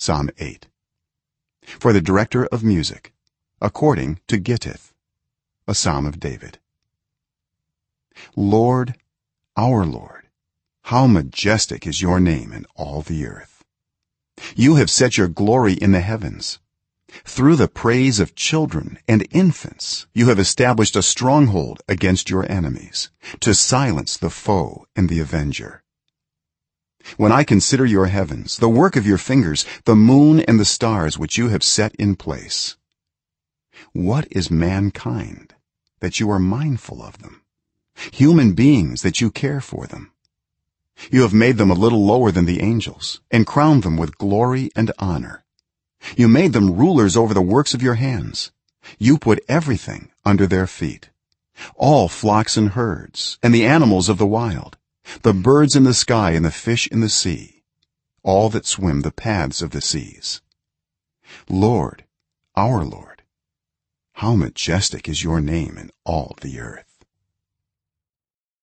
psalm 8 for the director of music according to gittith a psalm of david. Lord our lord how majestic is your name in all the earth. You have set your glory in the heavens. Through the praise of children and infants you have established a stronghold against your enemies to silence the foe and the avenger when i consider your heavens the work of your fingers the moon and the stars which you have set in place what is mankind that you are mindful of them? Human beings that you care for them? You have made them a little lower than the angels and crowned them with glory and honor. You made them rulers over the works of your hands. You put everything under their feet. All flocks and herds and the animals of the wild the birds in the sky and the fish in the sea all that swim the paths of the seas. Lord our lord how majestic is your name in all the earth